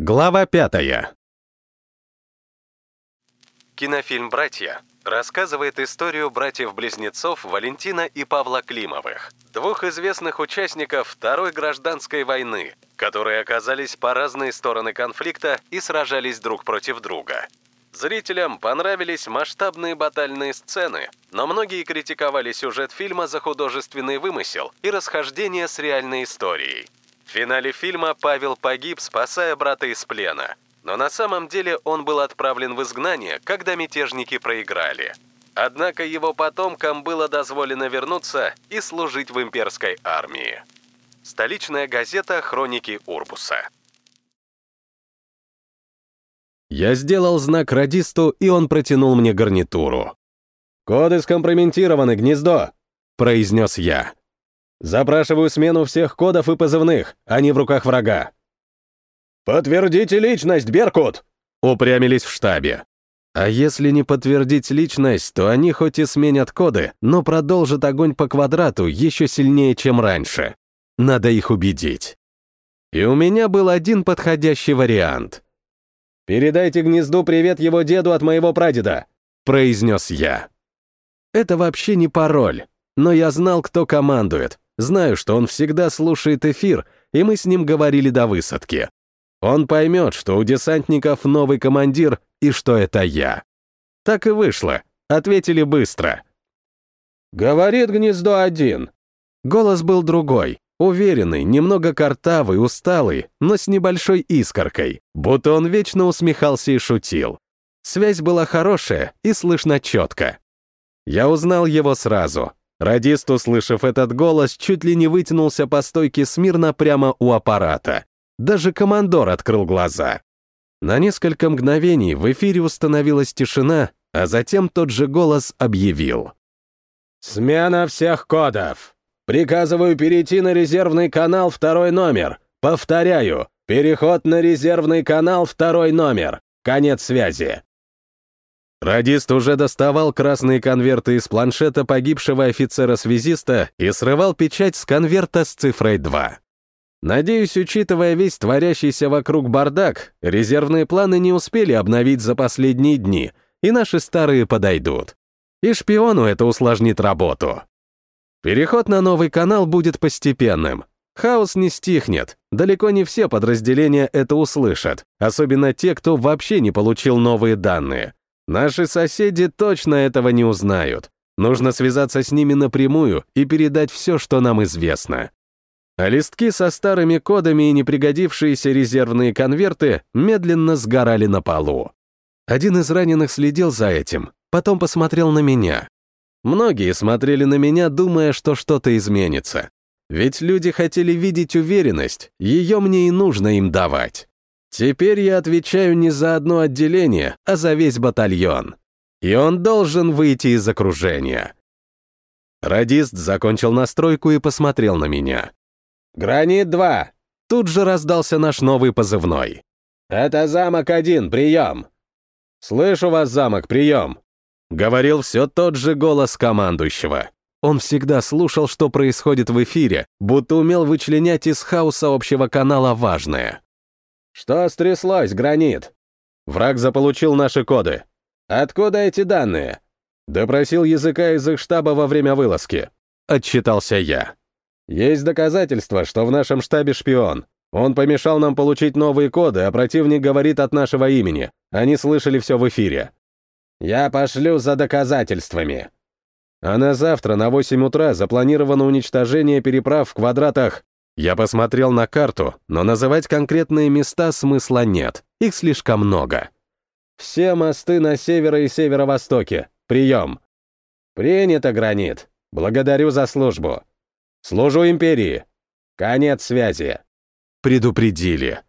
Глава пятая. Кинофильм «Братья» рассказывает историю братьев-близнецов Валентина и Павла Климовых, двух известных участников Второй гражданской войны, которые оказались по разные стороны конфликта и сражались друг против друга. Зрителям понравились масштабные батальные сцены, но многие критиковали сюжет фильма за художественный вымысел и расхождение с реальной историей. В финале фильма Павел погиб, спасая брата из плена. Но на самом деле он был отправлен в изгнание, когда мятежники проиграли. Однако его потомкам было дозволено вернуться и служить в имперской армии. Столичная газета «Хроники Урбуса». Я сделал знак радисту, и он протянул мне гарнитуру. «Коды скомпрометированы, гнездо!» — произнес я. Запрашиваю смену всех кодов и позывных, они в руках врага. «Подтвердите личность, Беркут!» — упрямились в штабе. А если не подтвердить личность, то они хоть и сменят коды, но продолжат огонь по квадрату еще сильнее, чем раньше. Надо их убедить. И у меня был один подходящий вариант. «Передайте гнезду привет его деду от моего прадеда», — произнес я. Это вообще не пароль, но я знал, кто командует, Знаю, что он всегда слушает эфир, и мы с ним говорили до высадки. Он поймет, что у десантников новый командир и что это я. Так и вышло. Ответили быстро. «Говорит гнездо один». Голос был другой, уверенный, немного картавый, усталый, но с небольшой искоркой, будто он вечно усмехался и шутил. Связь была хорошая и слышно четко. Я узнал его сразу. Радист, услышав этот голос, чуть ли не вытянулся по стойке смирно прямо у аппарата. Даже командор открыл глаза. На несколько мгновений в эфире установилась тишина, а затем тот же голос объявил. «Смена всех кодов! Приказываю перейти на резервный канал второй номер. Повторяю, переход на резервный канал второй номер. Конец связи. Радист уже доставал красные конверты из планшета погибшего офицера-связиста и срывал печать с конверта с цифрой 2. Надеюсь, учитывая весь творящийся вокруг бардак, резервные планы не успели обновить за последние дни, и наши старые подойдут. И шпиону это усложнит работу. Переход на новый канал будет постепенным. Хаос не стихнет, далеко не все подразделения это услышат, особенно те, кто вообще не получил новые данные — Наши соседи точно этого не узнают. Нужно связаться с ними напрямую и передать все, что нам известно. А листки со старыми кодами и непригодившиеся резервные конверты медленно сгорали на полу. Один из раненых следил за этим, потом посмотрел на меня. Многие смотрели на меня, думая, что что-то изменится. Ведь люди хотели видеть уверенность, ее мне и нужно им давать. Теперь я отвечаю не за одно отделение, а за весь батальон. И он должен выйти из окружения. Радист закончил настройку и посмотрел на меня. «Гранит-2!» Тут же раздался наш новый позывной. «Это замок-1, прием!» «Слышу вас, замок, прием!» Говорил все тот же голос командующего. Он всегда слушал, что происходит в эфире, будто умел вычленять из хаоса общего канала важное. «Что стряслось, Гранит?» «Враг заполучил наши коды». «Откуда эти данные?» «Допросил языка из их штаба во время вылазки», — отчитался я. «Есть доказательства, что в нашем штабе шпион. Он помешал нам получить новые коды, а противник говорит от нашего имени. Они слышали все в эфире». «Я пошлю за доказательствами». А на завтра на 8 утра запланировано уничтожение переправ в квадратах я посмотрел на карту, но называть конкретные места смысла нет, их слишком много. Все мосты на северо и северо-востоке. Прием. Принято, Гранит. Благодарю за службу. Служу империи. Конец связи. Предупредили.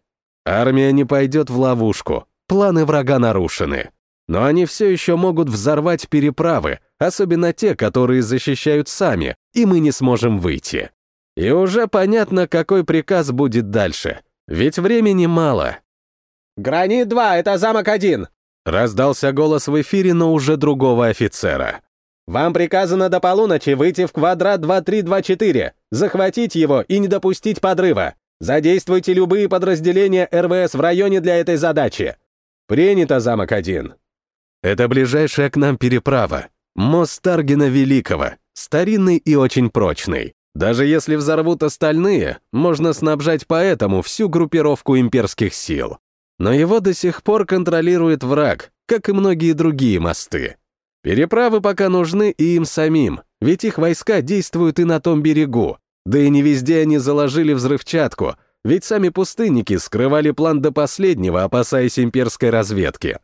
Армия не пойдет в ловушку. Планы врага нарушены. Но они все еще могут взорвать переправы, особенно те, которые защищают сами, и мы не сможем выйти. И уже понятно, какой приказ будет дальше. Ведь времени мало. «Гранит-2, это замок-1!» Раздался голос в эфире, но уже другого офицера. «Вам приказано до полуночи выйти в квадрат 2324, захватить его и не допустить подрыва. Задействуйте любые подразделения РВС в районе для этой задачи. Принято, замок один. Это ближайшая к нам переправа. Мост Таргина Великого, старинный и очень прочный. Даже если взорвут остальные, можно снабжать поэтому всю группировку имперских сил. Но его до сих пор контролирует враг, как и многие другие мосты. Переправы пока нужны и им самим, ведь их войска действуют и на том берегу, да и не везде они заложили взрывчатку, ведь сами пустынники скрывали план до последнего, опасаясь имперской разведки.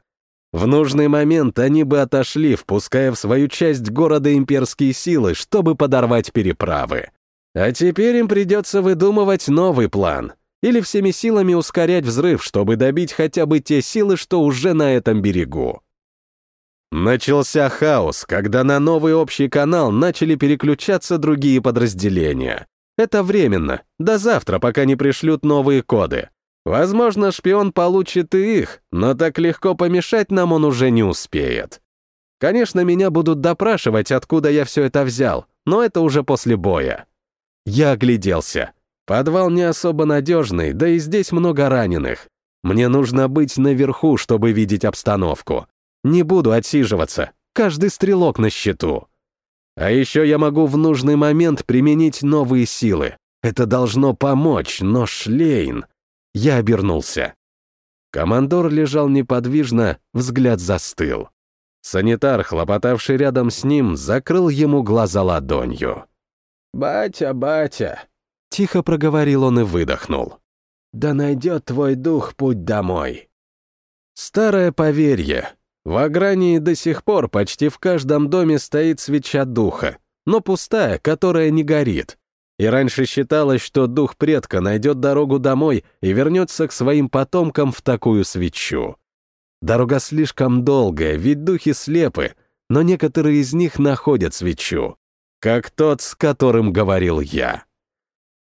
В нужный момент они бы отошли, впуская в свою часть города имперские силы, чтобы подорвать переправы. А теперь им придется выдумывать новый план. Или всеми силами ускорять взрыв, чтобы добить хотя бы те силы, что уже на этом берегу. Начался хаос, когда на новый общий канал начали переключаться другие подразделения. Это временно, до завтра, пока не пришлют новые коды. Возможно, шпион получит и их, но так легко помешать нам он уже не успеет. Конечно, меня будут допрашивать, откуда я все это взял, но это уже после боя. Я огляделся. Подвал не особо надежный, да и здесь много раненых. Мне нужно быть наверху, чтобы видеть обстановку. Не буду отсиживаться, каждый стрелок на счету. А еще я могу в нужный момент применить новые силы. Это должно помочь, но Шлейн... Я обернулся. Командор лежал неподвижно, взгляд застыл. Санитар, хлопотавший рядом с ним, закрыл ему глаза ладонью. «Батя, батя!» — тихо проговорил он и выдохнул. «Да найдет твой дух путь домой!» Старое поверье. В Агрании до сих пор почти в каждом доме стоит свеча духа, но пустая, которая не горит. И раньше считалось, что дух предка найдет дорогу домой и вернется к своим потомкам в такую свечу. Дорога слишком долгая, ведь духи слепы, но некоторые из них находят свечу, как тот, с которым говорил я.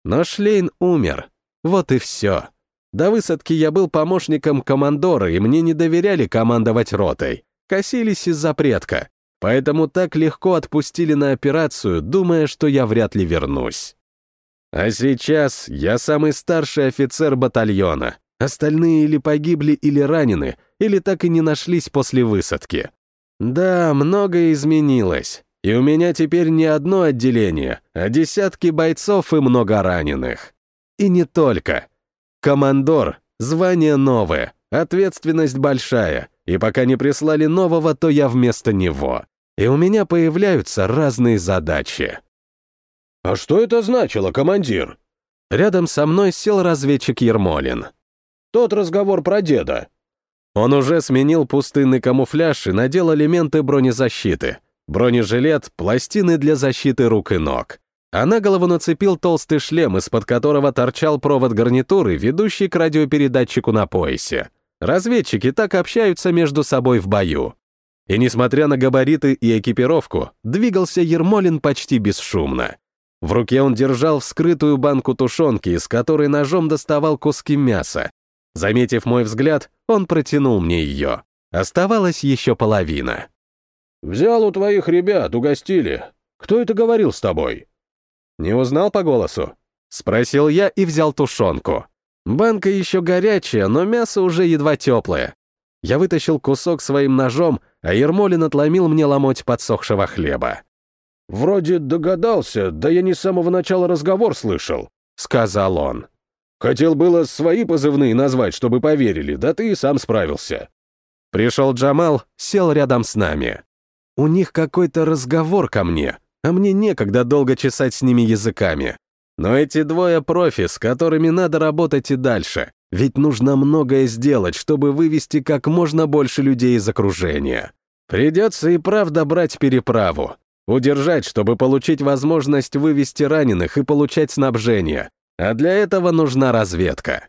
Но Шлейн умер, вот и все. До высадки я был помощником командора, и мне не доверяли командовать ротой, косились из-за предка, поэтому так легко отпустили на операцию, думая, что я вряд ли вернусь. А сейчас я самый старший офицер батальона, Остальные или погибли, или ранены, или так и не нашлись после высадки. Да, многое изменилось. И у меня теперь не одно отделение, а десятки бойцов и много раненых. И не только. Командор, звание новое, ответственность большая, и пока не прислали нового, то я вместо него. И у меня появляются разные задачи. «А что это значило, командир?» Рядом со мной сел разведчик Ермолин. Тот разговор про деда». Он уже сменил пустынный камуфляж и надел элементы бронезащиты. Бронежилет, пластины для защиты рук и ног. А на голову нацепил толстый шлем, из-под которого торчал провод гарнитуры, ведущий к радиопередатчику на поясе. Разведчики так общаются между собой в бою. И несмотря на габариты и экипировку, двигался Ермолин почти бесшумно. В руке он держал вскрытую банку тушенки, из которой ножом доставал куски мяса, Заметив мой взгляд, он протянул мне ее. Оставалась еще половина. «Взял у твоих ребят, угостили. Кто это говорил с тобой?» «Не узнал по голосу?» Спросил я и взял тушенку. Банка еще горячая, но мясо уже едва теплое. Я вытащил кусок своим ножом, а Ермолин отломил мне ломоть подсохшего хлеба. «Вроде догадался, да я не с самого начала разговор слышал», — сказал он. Хотел было свои позывные назвать, чтобы поверили, да ты и сам справился. Пришел Джамал, сел рядом с нами. У них какой-то разговор ко мне, а мне некогда долго чесать с ними языками. Но эти двое профи, с которыми надо работать и дальше, ведь нужно многое сделать, чтобы вывести как можно больше людей из окружения. Придется и правда брать переправу, удержать, чтобы получить возможность вывести раненых и получать снабжение, а для этого нужна разведка.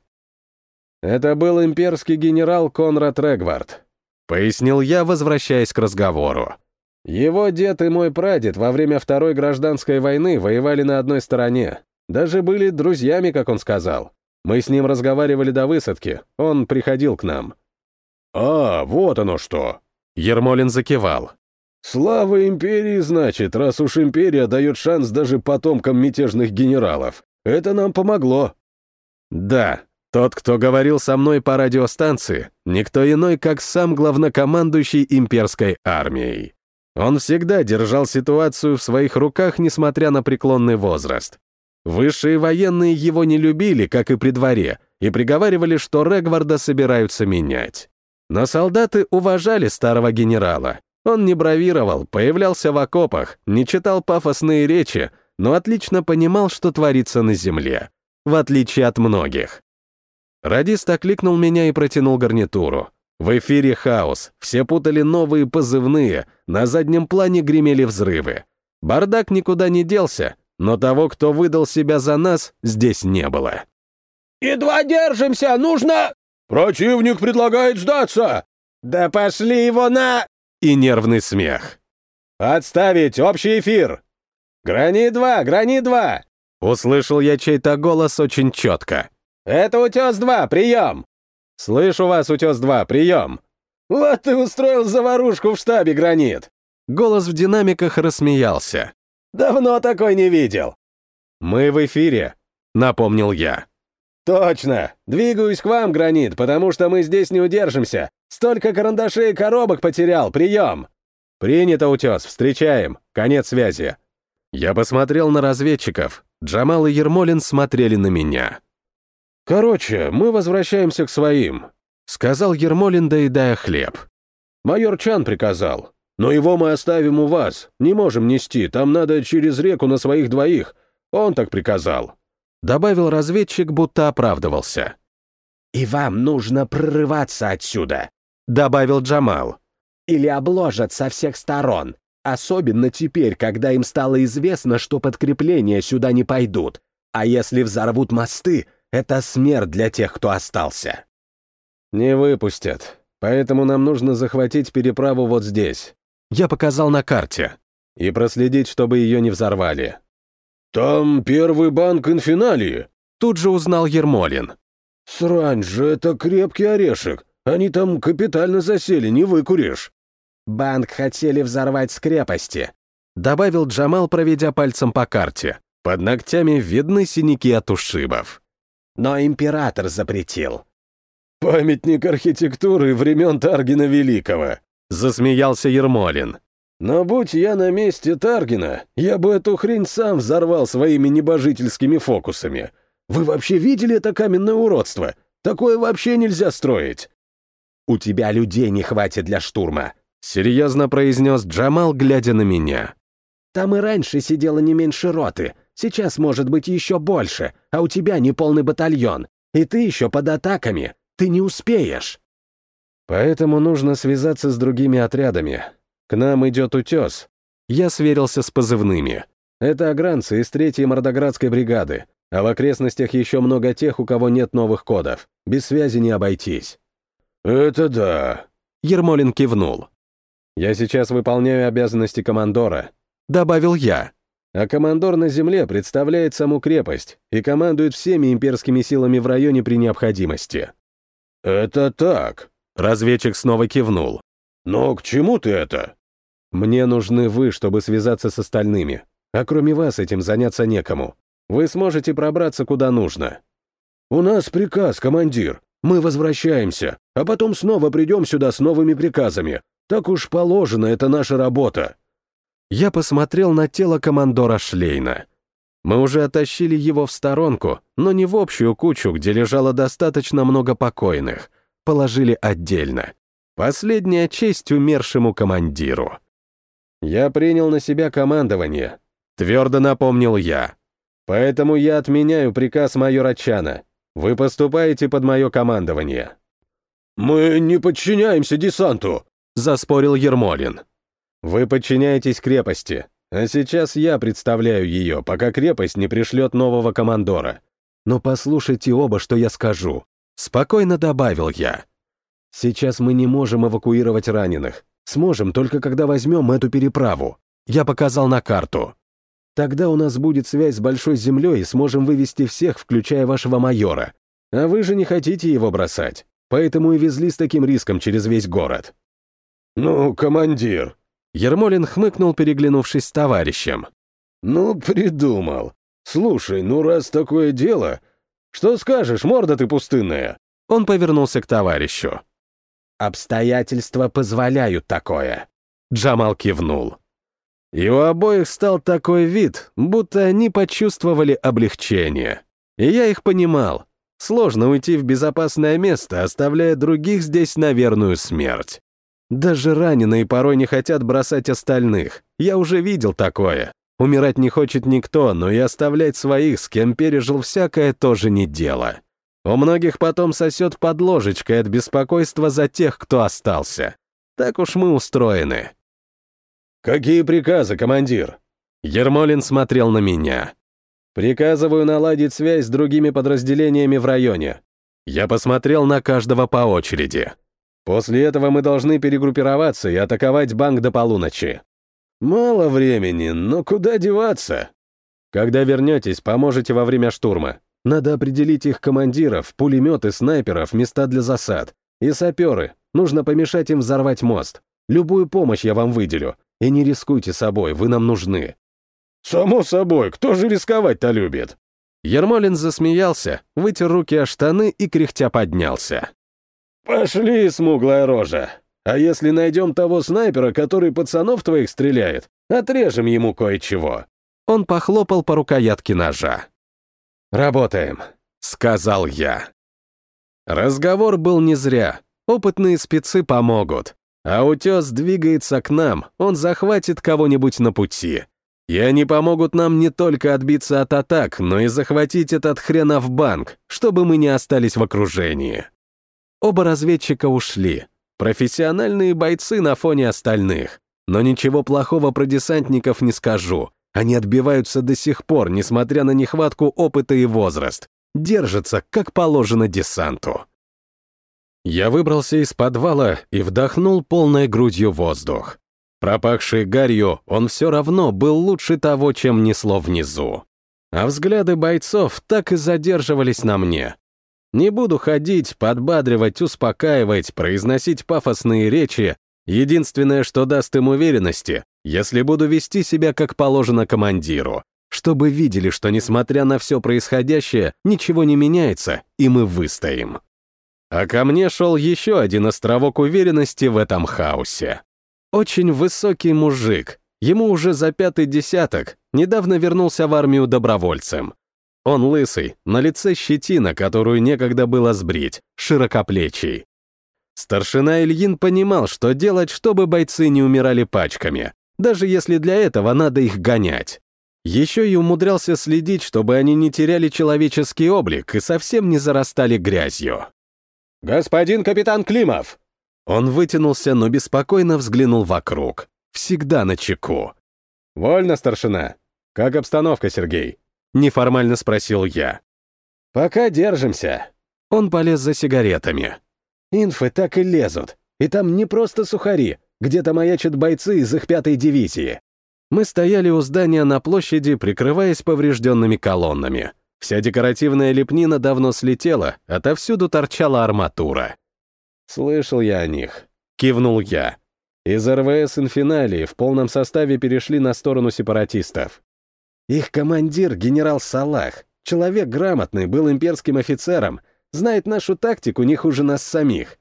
Это был имперский генерал Конрад Регвард, пояснил я, возвращаясь к разговору. Его дед и мой прадед во время Второй гражданской войны воевали на одной стороне. Даже были друзьями, как он сказал. Мы с ним разговаривали до высадки, он приходил к нам. «А, вот оно что!» Ермолин закивал. «Слава империи, значит, раз уж империя дает шанс даже потомкам мятежных генералов. Это нам помогло. Да, тот, кто говорил со мной по радиостанции, никто иной, как сам главнокомандующий имперской армией. Он всегда держал ситуацию в своих руках, несмотря на преклонный возраст. Высшие военные его не любили, как и при дворе, и приговаривали, что Регварда собираются менять. Но солдаты уважали старого генерала. Он не бравировал, появлялся в окопах, не читал пафосные речи, но отлично понимал, что творится на земле. В отличие от многих. Радист окликнул меня и протянул гарнитуру. В эфире хаос, все путали новые позывные, на заднем плане гремели взрывы. Бардак никуда не делся, но того, кто выдал себя за нас, здесь не было. «Едва держимся, нужно...» «Противник предлагает сдаться!» «Да пошли его на...» И нервный смех. «Отставить общий эфир!» «Грани-2, Грани-2!» Услышал я чей-то голос очень четко. «Это Утес-2, прием!» «Слышу вас, Утес-2, прием!» «Вот ты устроил заварушку в штабе, Гранит!» Голос в динамиках рассмеялся. «Давно такой не видел!» «Мы в эфире», — напомнил я. «Точно! Двигаюсь к вам, Гранит, потому что мы здесь не удержимся. Столько карандашей и коробок потерял, прием!» «Принято, Утес, встречаем. Конец связи». Я посмотрел на разведчиков. Джамал и Ермолин смотрели на меня. «Короче, мы возвращаемся к своим», — сказал Ермолин, доедая хлеб. «Майор Чан приказал. Но его мы оставим у вас. Не можем нести, там надо через реку на своих двоих. Он так приказал». Добавил разведчик, будто оправдывался. «И вам нужно прорываться отсюда», — добавил Джамал. «Или обложат со всех сторон. Особенно теперь, когда им стало известно, что подкрепления сюда не пойдут. А если взорвут мосты, это смерть для тех, кто остался. Не выпустят. Поэтому нам нужно захватить переправу вот здесь. Я показал на карте. И проследить, чтобы ее не взорвали. «Там первый банк инфиналии», — тут же узнал Ермолин. «Срань же, это крепкий орешек. Они там капитально засели, не выкуришь». «Банк хотели взорвать с крепости», — добавил Джамал, проведя пальцем по карте. Под ногтями видны синяки от ушибов но император запретил». «Памятник архитектуры времен Таргина Великого», — засмеялся Ермолин. «Но будь я на месте Таргина, я бы эту хрень сам взорвал своими небожительскими фокусами. Вы вообще видели это каменное уродство? Такое вообще нельзя строить». «У тебя людей не хватит для штурма», — серьезно произнес Джамал, глядя на меня. «Там и раньше сидело не меньше роты. Сейчас может быть еще больше, а у тебя не полный батальон, и ты еще под атаками. Ты не успеешь. Поэтому нужно связаться с другими отрядами. К нам идет утес. Я сверился с позывными. Это агранцы из третьей Мордоградской бригады, а в окрестностях еще много тех, у кого нет новых кодов. Без связи не обойтись. «Это да», — Ермолин кивнул. «Я сейчас выполняю обязанности командора», — добавил я а командор на земле представляет саму крепость и командует всеми имперскими силами в районе при необходимости. «Это так», — разведчик снова кивнул. «Но к чему ты это?» «Мне нужны вы, чтобы связаться с остальными, а кроме вас этим заняться некому. Вы сможете пробраться куда нужно». «У нас приказ, командир. Мы возвращаемся, а потом снова придем сюда с новыми приказами. Так уж положено, это наша работа». Я посмотрел на тело командора Шлейна. Мы уже оттащили его в сторонку, но не в общую кучу, где лежало достаточно много покойных. Положили отдельно. Последняя честь умершему командиру. Я принял на себя командование. Твердо напомнил я. Поэтому я отменяю приказ майора Чана. Вы поступаете под мое командование. «Мы не подчиняемся десанту», — заспорил Ермолин. Вы подчиняетесь крепости, а сейчас я представляю ее, пока крепость не пришлет нового командора. Но послушайте оба, что я скажу. Спокойно добавил я. Сейчас мы не можем эвакуировать раненых. Сможем только когда возьмем эту переправу. Я показал на карту. Тогда у нас будет связь с Большой Землей и сможем вывести всех, включая вашего майора. А вы же не хотите его бросать, поэтому и везли с таким риском через весь город. «Ну, командир», Ермолин хмыкнул, переглянувшись с товарищем. «Ну, придумал. Слушай, ну раз такое дело, Что скажешь, морда ты пустынная?» Он повернулся к товарищу. «Обстоятельства позволяют такое». Джамал кивнул. И у обоих стал такой вид, будто они почувствовали облегчение. И я их понимал. Сложно уйти в безопасное место, оставляя других здесь на верную смерть. Даже раненые порой не хотят бросать остальных. Я уже видел такое. Умирать не хочет никто, но и оставлять своих, с кем пережил всякое, тоже не дело. У многих потом сосет под ложечкой от беспокойства за тех, кто остался. Так уж мы устроены. «Какие приказы, командир?» Ермолин смотрел на меня. «Приказываю наладить связь с другими подразделениями в районе». Я посмотрел на каждого по очереди. «После этого мы должны перегруппироваться и атаковать банк до полуночи». «Мало времени, но куда деваться?» «Когда вернетесь, поможете во время штурма. Надо определить их командиров, пулеметы, снайперов, места для засад. И саперы. Нужно помешать им взорвать мост. Любую помощь я вам выделю. И не рискуйте собой, вы нам нужны». «Само собой, кто же рисковать-то любит?» Ермолин засмеялся, вытер руки о штаны и кряхтя поднялся. «Пошли, смуглая рожа. А если найдем того снайпера, который пацанов твоих стреляет, отрежем ему кое-чего». Он похлопал по рукоятке ножа. «Работаем», — сказал я. Разговор был не зря. Опытные спецы помогут. А утес двигается к нам, он захватит кого-нибудь на пути. И они помогут нам не только отбиться от атак, но и захватить этот хренов банк, чтобы мы не остались в окружении. Оба разведчика ушли. Профессиональные бойцы на фоне остальных. Но ничего плохого про десантников не скажу. Они отбиваются до сих пор, несмотря на нехватку опыта и возраст. Держатся, как положено десанту. Я выбрался из подвала и вдохнул полной грудью воздух. Пропахший гарью, он все равно был лучше того, чем несло внизу. А взгляды бойцов так и задерживались на мне. Не буду ходить, подбадривать, успокаивать, произносить пафосные речи. Единственное, что даст им уверенности, если буду вести себя как положено командиру, чтобы видели, что, несмотря на все происходящее, ничего не меняется, и мы выстоим. А ко мне шел еще один островок уверенности в этом хаосе. Очень высокий мужик, ему уже за пятый десяток, недавно вернулся в армию добровольцем. Он лысый, на лице щетина, которую некогда было сбрить, широкоплечий. Старшина Ильин понимал, что делать, чтобы бойцы не умирали пачками, даже если для этого надо их гонять. Еще и умудрялся следить, чтобы они не теряли человеческий облик и совсем не зарастали грязью. «Господин капитан Климов!» Он вытянулся, но беспокойно взглянул вокруг. Всегда на чеку. «Вольно, старшина. Как обстановка, Сергей?» Неформально спросил я. «Пока держимся». Он полез за сигаретами. «Инфы так и лезут. И там не просто сухари, где-то маячат бойцы из их пятой дивизии. Мы стояли у здания на площади, прикрываясь поврежденными колоннами. Вся декоративная лепнина давно слетела, отовсюду торчала арматура. «Слышал я о них», — кивнул я. «Из РВС Инфиналии в полном составе перешли на сторону сепаратистов. Их командир, генерал Салах, человек грамотный, был имперским офицером, знает нашу тактику не хуже нас самих.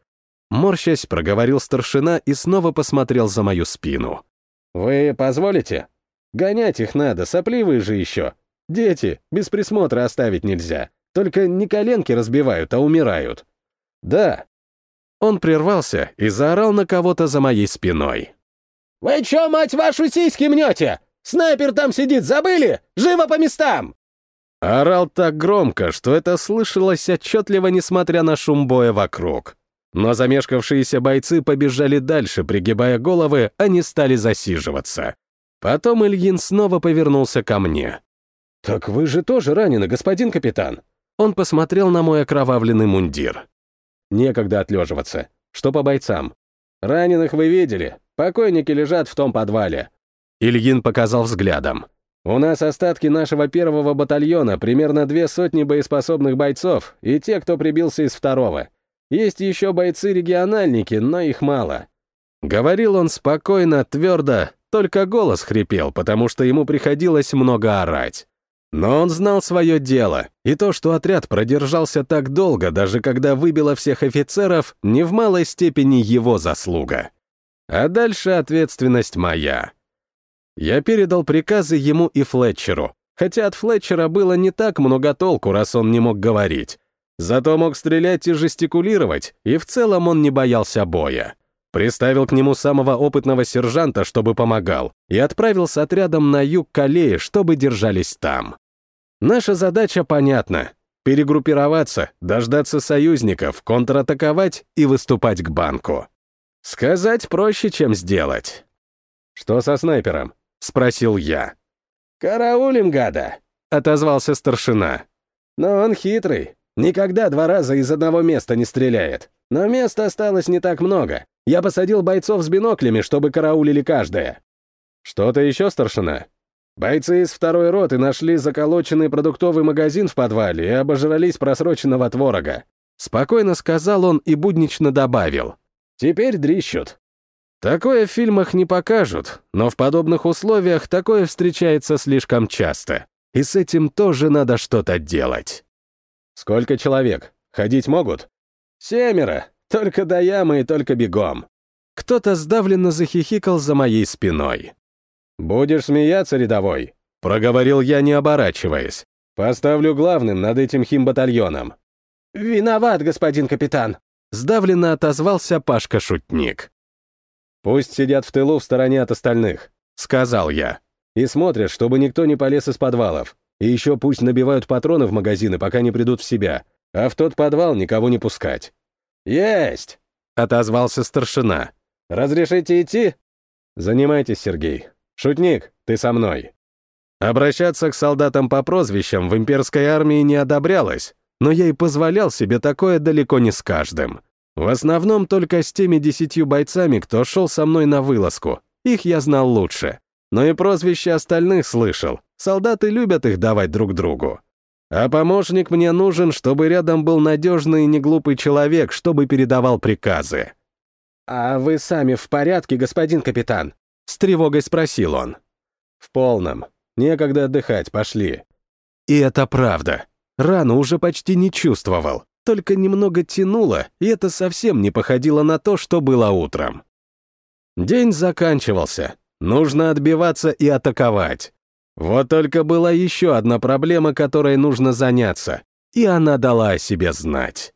Морщась, проговорил старшина и снова посмотрел за мою спину. «Вы позволите? Гонять их надо, сопливые же еще. Дети, без присмотра оставить нельзя. Только не коленки разбивают, а умирают». «Да». Он прервался и заорал на кого-то за моей спиной. «Вы чё, мать вашу, сиськи мнете? Снайпер там сидит, забыли? Живо по местам!» Орал так громко, что это слышалось отчетливо, несмотря на шум боя вокруг. Но замешкавшиеся бойцы побежали дальше, пригибая головы, они стали засиживаться. Потом Ильин снова повернулся ко мне. «Так вы же тоже ранены, господин капитан?» Он посмотрел на мой окровавленный мундир. «Некогда отлеживаться. Что по бойцам? Раненых вы видели. Покойники лежат в том подвале». Ильин показал взглядом. «У нас остатки нашего первого батальона, примерно две сотни боеспособных бойцов и те, кто прибился из второго. Есть еще бойцы-региональники, но их мало». Говорил он спокойно, твердо, только голос хрипел, потому что ему приходилось много орать. Но он знал свое дело, и то, что отряд продержался так долго, даже когда выбило всех офицеров, не в малой степени его заслуга. А дальше ответственность моя. Я передал приказы ему и Флетчеру, хотя от Флетчера было не так много толку, раз он не мог говорить. Зато мог стрелять и жестикулировать, и в целом он не боялся боя. Приставил к нему самого опытного сержанта, чтобы помогал, и отправил с отрядом на юг Калеи, чтобы держались там. Наша задача понятна — перегруппироваться, дождаться союзников, контратаковать и выступать к банку. Сказать проще, чем сделать. «Что со снайпером?» — спросил я. «Караулим, гада!» — отозвался старшина. «Но он хитрый, никогда два раза из одного места не стреляет. Но места осталось не так много. Я посадил бойцов с биноклями, чтобы караулили каждое. Что-то еще, старшина? Бойцы из второй роты нашли заколоченный продуктовый магазин в подвале и обожрались просроченного творога. Спокойно сказал он и буднично добавил. Теперь дрищут. Такое в фильмах не покажут, но в подобных условиях такое встречается слишком часто. И с этим тоже надо что-то делать. Сколько человек? Ходить могут? Семеро. Только до ямы и только бегом. Кто-то сдавленно захихикал за моей спиной. «Будешь смеяться, рядовой?» — проговорил я, не оборачиваясь. «Поставлю главным над этим химбатальоном». «Виноват, господин капитан», — сдавленно отозвался Пашка-шутник. «Пусть сидят в тылу в стороне от остальных», — сказал я. «И смотрят, чтобы никто не полез из подвалов. И еще пусть набивают патроны в магазины, пока не придут в себя. А в тот подвал никого не пускать. «Есть!» — отозвался старшина. «Разрешите идти?» «Занимайтесь, Сергей. Шутник, ты со мной». Обращаться к солдатам по прозвищам в имперской армии не одобрялось, но я и позволял себе такое далеко не с каждым. В основном только с теми десятью бойцами, кто шел со мной на вылазку. Их я знал лучше. Но и прозвища остальных слышал. Солдаты любят их давать друг другу. А помощник мне нужен, чтобы рядом был надежный и неглупый человек, чтобы передавал приказы. «А вы сами в порядке, господин капитан?» — с тревогой спросил он. «В полном. Некогда отдыхать, пошли». И это правда. Рану уже почти не чувствовал, только немного тянуло, и это совсем не походило на то, что было утром. День заканчивался. Нужно отбиваться и атаковать. Вот только была еще одна проблема, которой нужно заняться, и она дала о себе знать.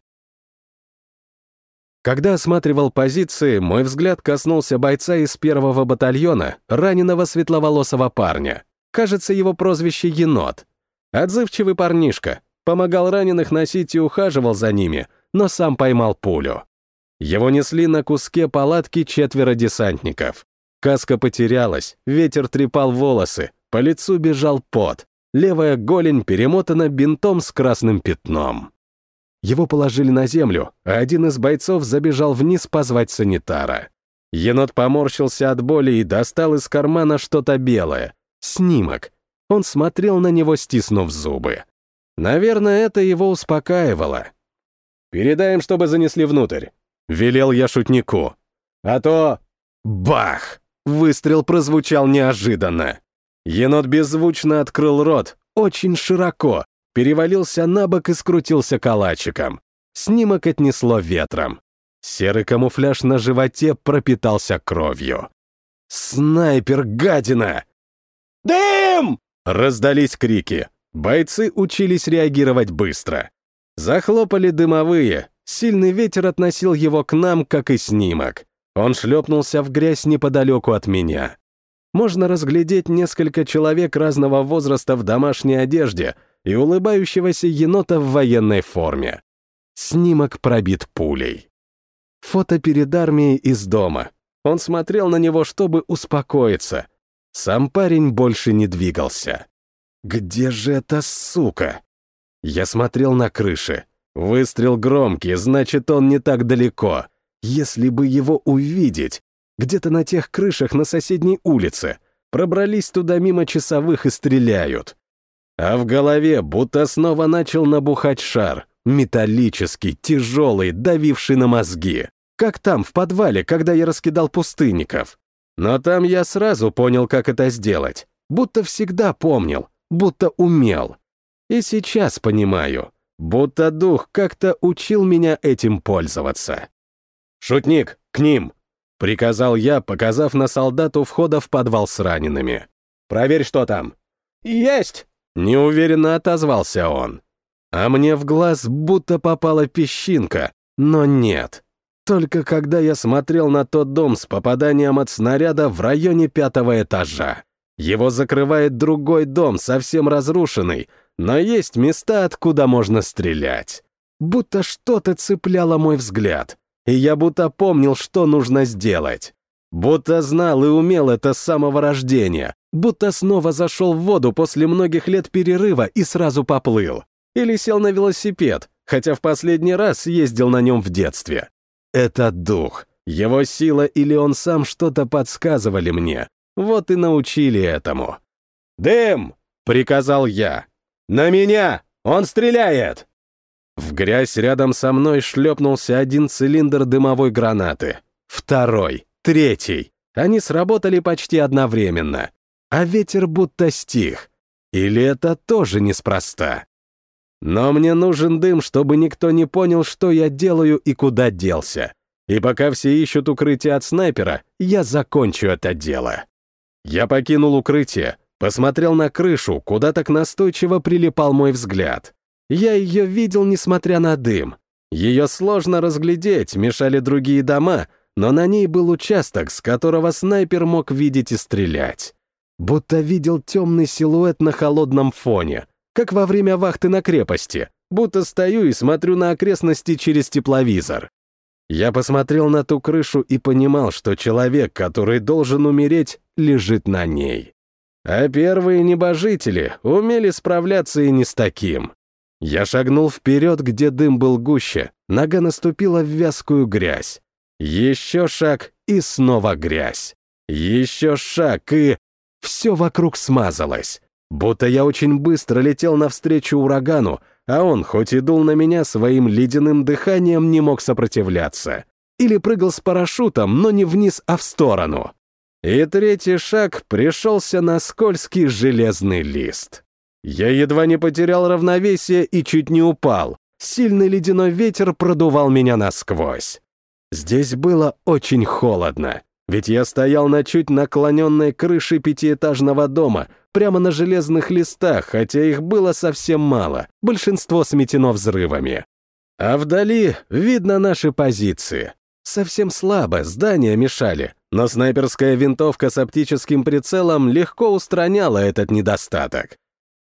Когда осматривал позиции, мой взгляд коснулся бойца из первого батальона, раненого светловолосого парня. Кажется, его прозвище Енот. Отзывчивый парнишка, помогал раненых носить и ухаживал за ними, но сам поймал пулю. Его несли на куске палатки четверо десантников. Каска потерялась, ветер трепал волосы, по лицу бежал пот, левая голень перемотана бинтом с красным пятном. Его положили на землю, а один из бойцов забежал вниз позвать санитара. Енот поморщился от боли и достал из кармана что-то белое. Снимок. Он смотрел на него, стиснув зубы. Наверное, это его успокаивало. «Передаем, чтобы занесли внутрь», — велел я шутнику. «А то...» Бах! Выстрел прозвучал неожиданно. Енот беззвучно открыл рот, очень широко, перевалился на бок и скрутился калачиком. Снимок отнесло ветром. Серый камуфляж на животе пропитался кровью. «Снайпер, гадина!» «Дым!» — раздались крики. Бойцы учились реагировать быстро. Захлопали дымовые, сильный ветер относил его к нам, как и снимок. Он шлепнулся в грязь неподалеку от меня можно разглядеть несколько человек разного возраста в домашней одежде и улыбающегося енота в военной форме. Снимок пробит пулей. Фото перед армией из дома. Он смотрел на него, чтобы успокоиться. Сам парень больше не двигался. Где же эта сука? Я смотрел на крыши. Выстрел громкий, значит, он не так далеко. Если бы его увидеть, где-то на тех крышах на соседней улице. Пробрались туда мимо часовых и стреляют. А в голове будто снова начал набухать шар, металлический, тяжелый, давивший на мозги. Как там, в подвале, когда я раскидал пустынников. Но там я сразу понял, как это сделать. Будто всегда помнил. Будто умел. И сейчас понимаю, будто дух как-то учил меня этим пользоваться. «Шутник, к ним!» — приказал я, показав на солдату входа в подвал с ранеными. «Проверь, что там». «Есть!» — неуверенно отозвался он. А мне в глаз будто попала песчинка, но нет. Только когда я смотрел на тот дом с попаданием от снаряда в районе пятого этажа. Его закрывает другой дом, совсем разрушенный, но есть места, откуда можно стрелять. Будто что-то цепляло мой взгляд, и я будто помнил, что нужно сделать. Будто знал и умел это с самого рождения, будто снова зашел в воду после многих лет перерыва и сразу поплыл. Или сел на велосипед, хотя в последний раз ездил на нем в детстве. Это дух. Его сила или он сам что-то подсказывали мне. Вот и научили этому. «Дым!» — приказал я. «На меня! Он стреляет!» В грязь рядом со мной шлепнулся один цилиндр дымовой гранаты. Второй, третий. Они сработали почти одновременно. А ветер будто стих. Или это тоже неспроста? Но мне нужен дым, чтобы никто не понял, что я делаю и куда делся. И пока все ищут укрытие от снайпера, я закончу это дело. Я покинул укрытие, посмотрел на крышу, куда так настойчиво прилипал мой взгляд. Я ее видел, несмотря на дым. Ее сложно разглядеть, мешали другие дома, но на ней был участок, с которого снайпер мог видеть и стрелять. Будто видел темный силуэт на холодном фоне, как во время вахты на крепости, будто стою и смотрю на окрестности через тепловизор. Я посмотрел на ту крышу и понимал, что человек, который должен умереть, лежит на ней. А первые небожители умели справляться и не с таким. Я шагнул вперед, где дым был гуще, нога наступила в вязкую грязь. Еще шаг и снова грязь. Еще шаг и... Все вокруг смазалось. Будто я очень быстро летел навстречу урагану, а он, хоть и дул на меня своим ледяным дыханием, не мог сопротивляться. Или прыгал с парашютом, но не вниз, а в сторону. И третий шаг пришелся на скользкий железный лист. Я едва не потерял равновесие и чуть не упал. Сильный ледяной ветер продувал меня насквозь. Здесь было очень холодно, ведь я стоял на чуть наклоненной крыше пятиэтажного дома, прямо на железных листах, хотя их было совсем мало, большинство сметено взрывами. А вдали видно наши позиции. Совсем слабо, здания мешали, но снайперская винтовка с оптическим прицелом легко устраняла этот недостаток.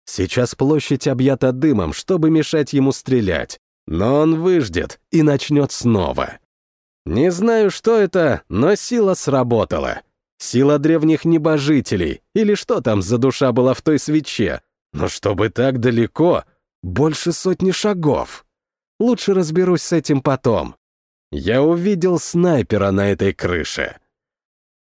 Сейчас площадь объята дымом, чтобы мешать ему стрелять, но он выждет и начнет снова. Не знаю, что это, но сила сработала. Сила древних небожителей, или что там за душа была в той свече. Но чтобы так далеко, больше сотни шагов. Лучше разберусь с этим потом. Я увидел снайпера на этой крыше.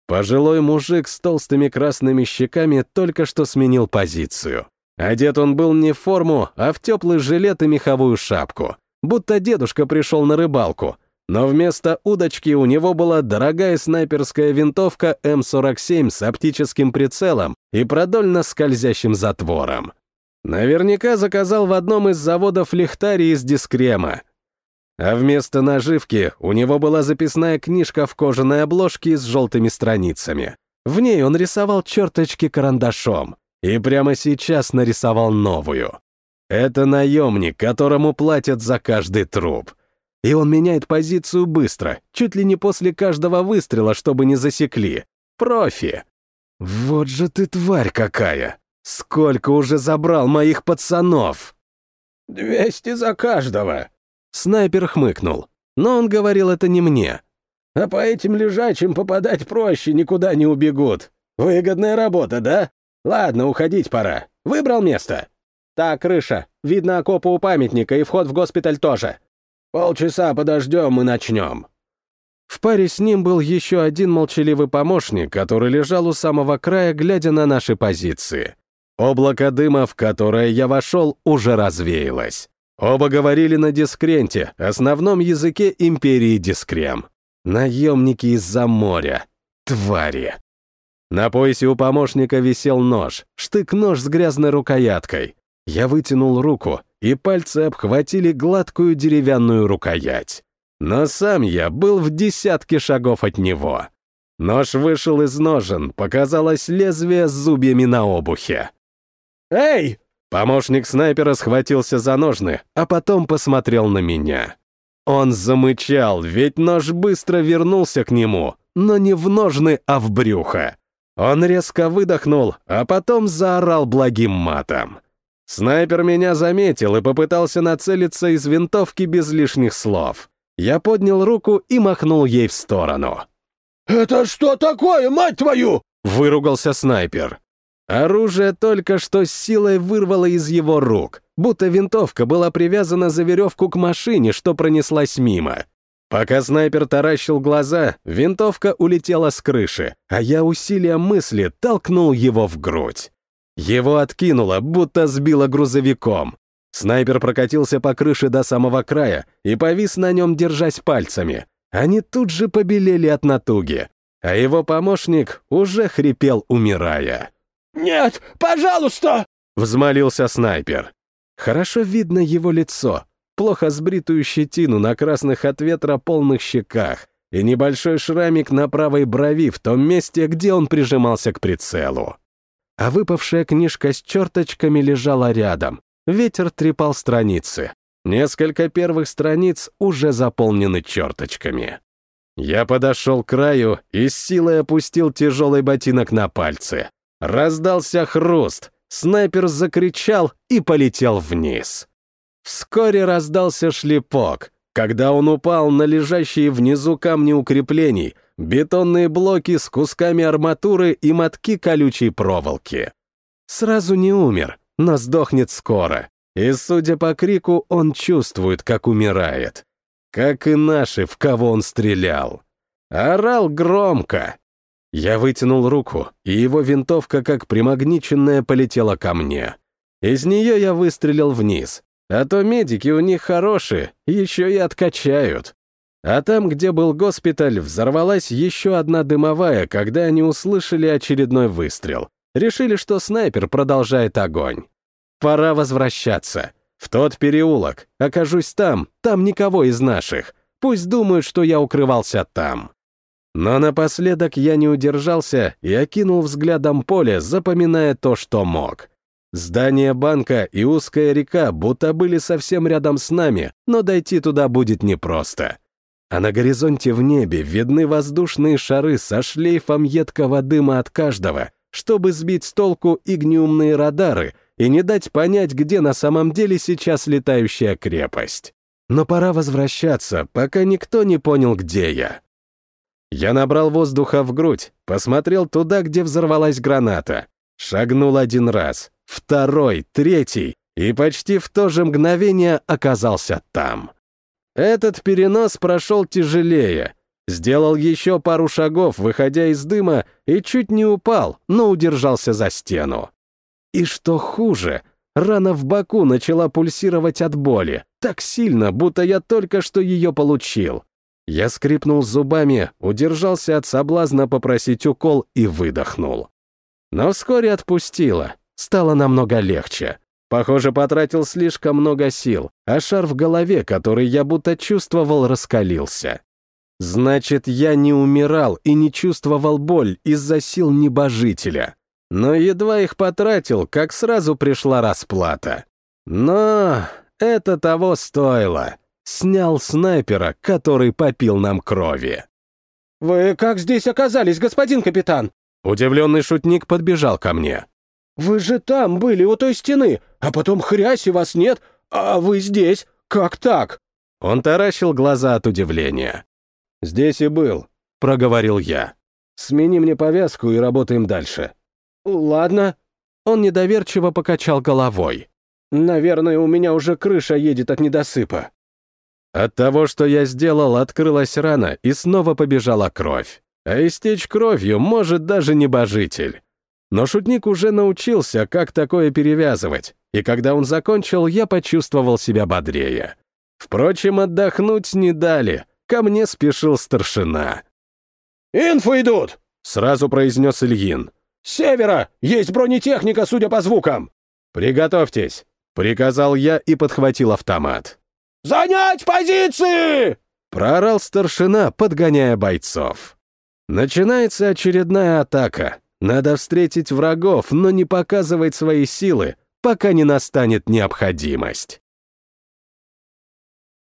Пожилой мужик с толстыми красными щеками только что сменил позицию. Одет он был не в форму, а в теплый жилет и меховую шапку. Будто дедушка пришел на рыбалку, но вместо удочки у него была дорогая снайперская винтовка М47 с оптическим прицелом и продольно скользящим затвором. Наверняка заказал в одном из заводов лихтари из дискрема. А вместо наживки у него была записная книжка в кожаной обложке с желтыми страницами. В ней он рисовал черточки карандашом и прямо сейчас нарисовал новую. Это наемник, которому платят за каждый труп — и он меняет позицию быстро, чуть ли не после каждого выстрела, чтобы не засекли. Профи. Вот же ты тварь какая! Сколько уже забрал моих пацанов? «Двести за каждого!» Снайпер хмыкнул, но он говорил это не мне. «А по этим лежачим попадать проще, никуда не убегут. Выгодная работа, да? Ладно, уходить пора. Выбрал место?» «Так, крыша. Видно окопы у памятника и вход в госпиталь тоже. Полчаса подождем и начнем». В паре с ним был еще один молчаливый помощник, который лежал у самого края, глядя на наши позиции. Облако дыма, в которое я вошел, уже развеялось. Оба говорили на дискренте, основном языке империи дискрем. Наемники из-за моря. Твари. На поясе у помощника висел нож, штык-нож с грязной рукояткой. Я вытянул руку, и пальцы обхватили гладкую деревянную рукоять. Но сам я был в десятке шагов от него. Нож вышел из ножен, показалось лезвие с зубьями на обухе. «Эй!» Помощник снайпера схватился за ножны, а потом посмотрел на меня. Он замычал, ведь нож быстро вернулся к нему, но не в ножны, а в брюхо. Он резко выдохнул, а потом заорал благим матом. Снайпер меня заметил и попытался нацелиться из винтовки без лишних слов. Я поднял руку и махнул ей в сторону. «Это что такое, мать твою?» — выругался снайпер. Оружие только что с силой вырвало из его рук, будто винтовка была привязана за веревку к машине, что пронеслась мимо. Пока снайпер таращил глаза, винтовка улетела с крыши, а я усилием мысли толкнул его в грудь. Его откинуло, будто сбило грузовиком. Снайпер прокатился по крыше до самого края и повис на нем, держась пальцами. Они тут же побелели от натуги, а его помощник уже хрипел, умирая. «Нет, пожалуйста!» — взмолился снайпер. Хорошо видно его лицо, плохо сбритую щетину на красных от ветра полных щеках и небольшой шрамик на правой брови в том месте, где он прижимался к прицелу. А выпавшая книжка с черточками лежала рядом. Ветер трепал страницы. Несколько первых страниц уже заполнены черточками. Я подошел к краю и с силой опустил тяжелый ботинок на пальцы. Раздался хруст, снайпер закричал и полетел вниз. Вскоре раздался шлепок. Когда он упал на лежащие внизу камни укреплений, бетонные блоки с кусками арматуры и мотки колючей проволоки. Сразу не умер, но сдохнет скоро. И, судя по крику, он чувствует, как умирает. Как и наши, в кого он стрелял. Орал громко, я вытянул руку, и его винтовка, как примагниченная, полетела ко мне. Из нее я выстрелил вниз, а то медики у них хорошие, еще и откачают. А там, где был госпиталь, взорвалась еще одна дымовая, когда они услышали очередной выстрел. Решили, что снайпер продолжает огонь. Пора возвращаться. В тот переулок. Окажусь там, там никого из наших. Пусть думают, что я укрывался там. Но напоследок я не удержался и окинул взглядом поле, запоминая то, что мог. Здание банка и узкая река будто были совсем рядом с нами, но дойти туда будет непросто. А на горизонте в небе видны воздушные шары со шлейфом едкого дыма от каждого, чтобы сбить с толку игниумные радары и не дать понять, где на самом деле сейчас летающая крепость. Но пора возвращаться, пока никто не понял, где я. Я набрал воздуха в грудь, посмотрел туда, где взорвалась граната. Шагнул один раз, второй, третий, и почти в то же мгновение оказался там. Этот перенос прошел тяжелее. Сделал еще пару шагов, выходя из дыма, и чуть не упал, но удержался за стену. И что хуже, рана в боку начала пульсировать от боли, так сильно, будто я только что ее получил. Я скрипнул зубами, удержался от соблазна попросить укол и выдохнул. Но вскоре отпустило, стало намного легче. Похоже, потратил слишком много сил, а шар в голове, который я будто чувствовал, раскалился. Значит, я не умирал и не чувствовал боль из-за сил небожителя. Но едва их потратил, как сразу пришла расплата. Но это того стоило снял снайпера, который попил нам крови. «Вы как здесь оказались, господин капитан?» Удивленный шутник подбежал ко мне. «Вы же там были, у той стены, а потом хрясь, и вас нет, а вы здесь. Как так?» Он таращил глаза от удивления. «Здесь и был», — проговорил я. «Смени мне повязку и работаем дальше». «Ладно». Он недоверчиво покачал головой. «Наверное, у меня уже крыша едет от недосыпа». От того, что я сделал, открылась рана, и снова побежала кровь. А истечь кровью может даже небожитель. Но шутник уже научился, как такое перевязывать, и когда он закончил, я почувствовал себя бодрее. Впрочем, отдохнуть не дали. Ко мне спешил старшина. «Инфу идут!» Сразу произнес Ильин. «С севера! Есть бронетехника, судя по звукам!» «Приготовьтесь!» — приказал я и подхватил автомат. «Занять позиции!» — проорал старшина, подгоняя бойцов. Начинается очередная атака. Надо встретить врагов, но не показывать свои силы, пока не настанет необходимость.